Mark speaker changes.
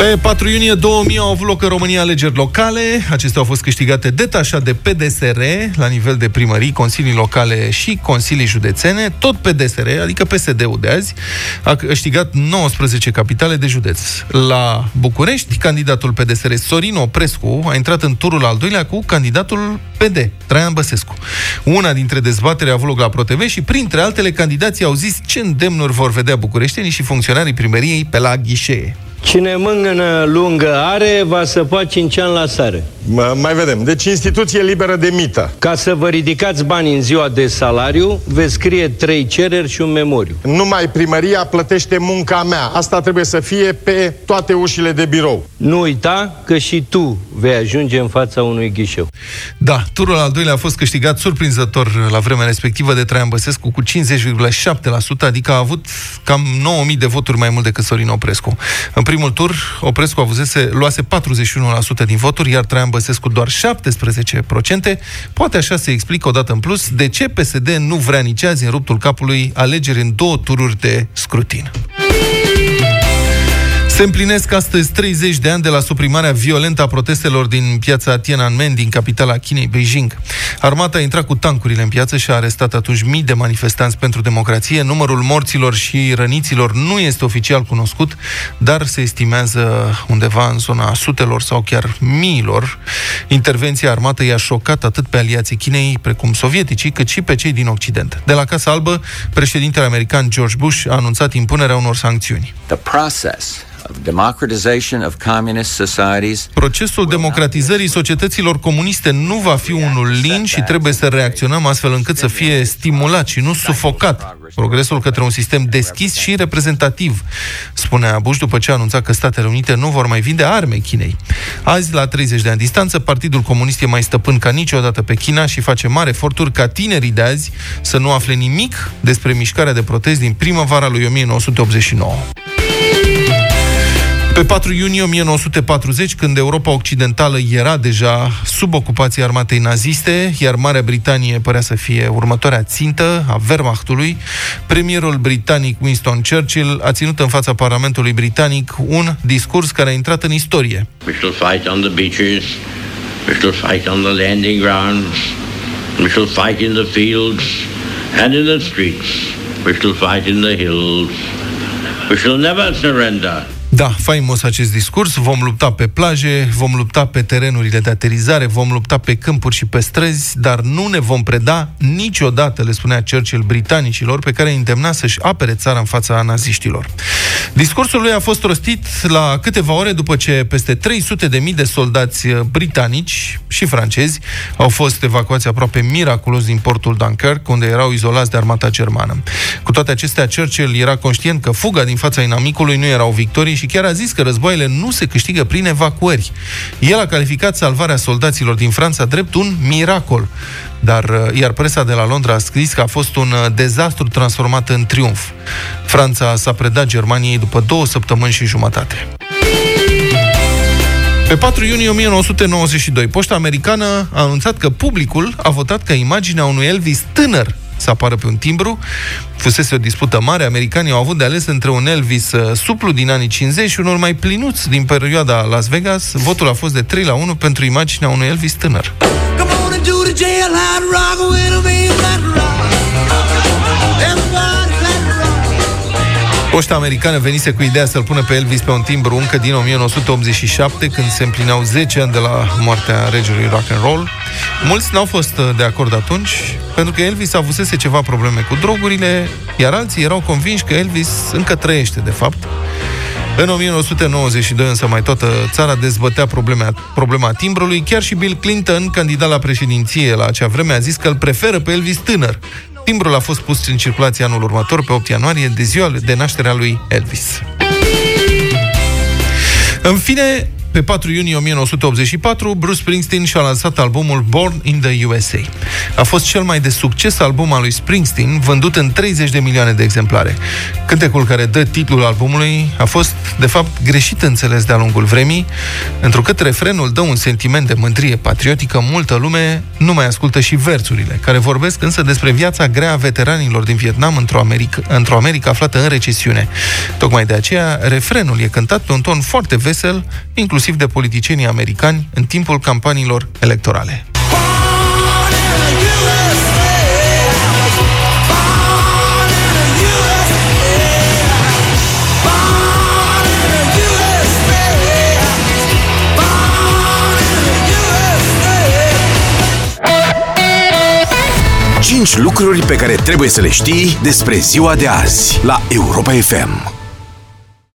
Speaker 1: Pe 4 iunie 2000 au avut loc în România alegeri locale. Acestea au fost câștigate detașat de PDSR la nivel de primării, consilii locale și consilii județene. Tot PDSR, adică PSD-ul de azi, a câștigat 19 capitale de județ. La București, candidatul PDSR Sorin Oprescu a intrat în turul al doilea cu candidatul PD, Traian Băsescu. Una dintre dezbatere a avut loc la ProTV și printre altele candidații au zis ce îndemnuri vor vedea bucureștenii și funcționarii primăriei pe la ghișee.
Speaker 2: Cine mângână lungă are, va săpa 5 ani la sare.
Speaker 3: Mă, mai vedem. Deci instituție liberă de mită.
Speaker 2: Ca să vă ridicați banii în ziua de salariu, veți scrie trei cereri și un memoriu.
Speaker 3: Numai primăria plătește munca mea. Asta trebuie să fie pe toate ușile de birou.
Speaker 2: Nu uita că și tu vei ajunge în fața unui ghișeu.
Speaker 1: Da, turul al doilea a fost câștigat surprinzător la vremea respectivă de Traian Băsescu cu 50,7%, adică a avut cam 9.000 de voturi mai mult decât Sorin Oprescu. În primul tur, Oprescu avusese, luase 41% din voturi, iar Traian Băsescu doar 17%. Poate așa se explică odată în plus de ce PSD nu vrea nici azi în ruptul capului alegeri în două tururi de scrutin. Se împlinesc astăzi 30 de ani de la suprimarea violentă a protestelor din piața Tiananmen, din capitala Chinei, Beijing. Armata a intrat cu tancurile în piață și a arestat atunci mii de manifestanți pentru democrație. Numărul morților și răniților nu este oficial cunoscut, dar se estimează undeva în zona sutelor sau chiar miilor. Intervenția armată i-a șocat atât pe aliații Chinei, precum sovieticii, cât și pe cei din Occident. De la Casa Albă, președintele american George Bush a anunțat impunerea unor sancțiuni.
Speaker 4: The process
Speaker 1: Procesul democratizării societăților comuniste nu va fi unul lin și trebuie să reacționăm astfel încât să fie stimulat și nu sufocat progresul către un sistem deschis și reprezentativ, spunea Bush după ce a anunțat că Statele Unite nu vor mai vinde arme Chinei. Azi, la 30 de ani distanță, Partidul Comunist e mai stăpân ca niciodată pe China și face mari eforturi ca tinerii de azi să nu afle nimic despre mișcarea de protest din primăvara lui 1989. Pe 4 iunie 1940, când Europa Occidentală era deja sub ocupația armatei naziste, iar Marea Britanie părea să fie următoarea țintă a Wehrmachtului, premierul britanic Winston Churchill a ținut în fața Parlamentului Britanic un discurs care a intrat în istorie. We shall fight on the beaches, we shall fight on the landing grounds, we shall fight in the fields and in the streets, we shall fight in the hills, we shall never surrender. Da, faimos acest discurs, vom lupta pe plaje, vom lupta pe terenurile de aterizare, vom lupta pe câmpuri și pe străzi, dar nu ne vom preda niciodată, le spunea Churchill britanicilor, pe care îi îndemna să-și apere țara în fața naziștilor. Discursul lui a fost rostit la câteva ore după ce peste 300 de mii de soldați britanici și francezi au fost evacuați aproape miraculos din portul Dunkirk, unde erau izolați de armata germană. Cu toate acestea, Churchill era conștient că fuga din fața inamicului nu erau victorii și chiar a zis că războaiele nu se câștigă prin evacuări. El a calificat salvarea soldaților din Franța drept un miracol. Dar, uh, iar presa de la Londra a scris că a fost un uh, dezastru transformat în triumf. Franța s-a predat Germaniei după două săptămâni și jumătate. Pe 4 iunie 1992, poșta americană a anunțat că publicul a votat ca imaginea unui Elvis tânăr să apară pe un timbru. Fusese o dispută mare, americanii au avut de ales între un Elvis uh, suplu din anii 50 și unul mai plinuț din perioada Las Vegas. Votul a fost de 3 la 1 pentru imaginea unui Elvis tânăr. Come on and do the jailhouse rock, Poșta americană venise cu ideea să-l pună pe Elvis pe un timbru încă din 1987, când se împlineau 10 ani de la moartea regelui rock and roll. Mulți n-au fost uh, de acord atunci, pentru că Elvis avusese ceva probleme cu drogurile, iar alții erau convinși că Elvis încă trăiește, de fapt. În 1992 însă mai toată țara dezbătea problema, problema timbrului. Chiar și Bill Clinton, candidat la președinție la acea vreme, a zis că îl preferă pe Elvis tânăr. Timbrul a fost pus în circulație anul următor, pe 8 ianuarie, de ziua de naștere a lui Elvis. În fine, pe 4 iunie 1984, Bruce Springsteen și-a lansat albumul Born in the USA. A fost cel mai de succes album al lui Springsteen, vândut în 30 de milioane de exemplare. Cântecul care dă titlul albumului a fost, de fapt, greșit înțeles de-a lungul vremii, întrucât refrenul dă un sentiment de mândrie patriotică, multă lume nu mai ascultă și versurile, care vorbesc însă despre viața grea a veteranilor din Vietnam într-o America, într-o America aflată în recesiune. Tocmai de aceea, refrenul e cântat pe un ton foarte vesel, inclusiv de politicienii americani, în timpul campaniilor electorale.
Speaker 5: Cinci lucruri pe care trebuie să le știi despre ziua de azi la Europa FM.